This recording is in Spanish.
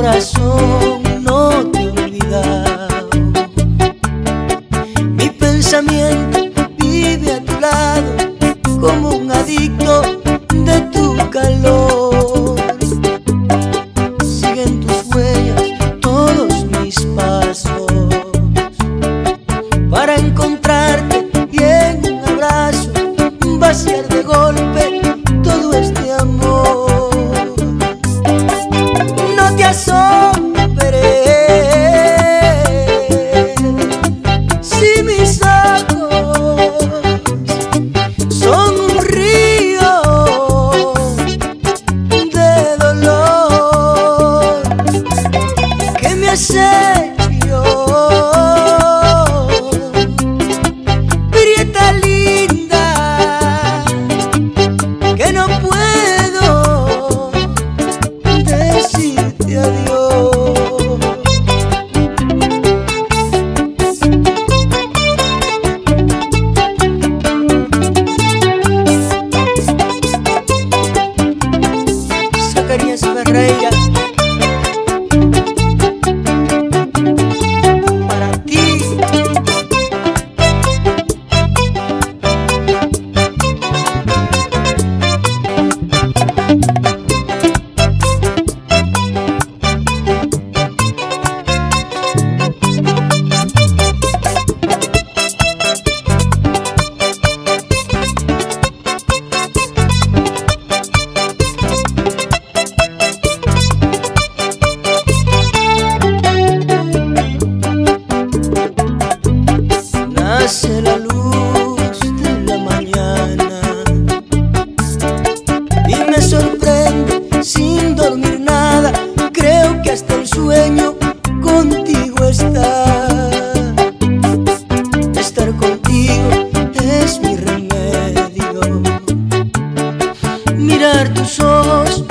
corazón no te olvidaba. Mi pensamiento mirar tus ojos.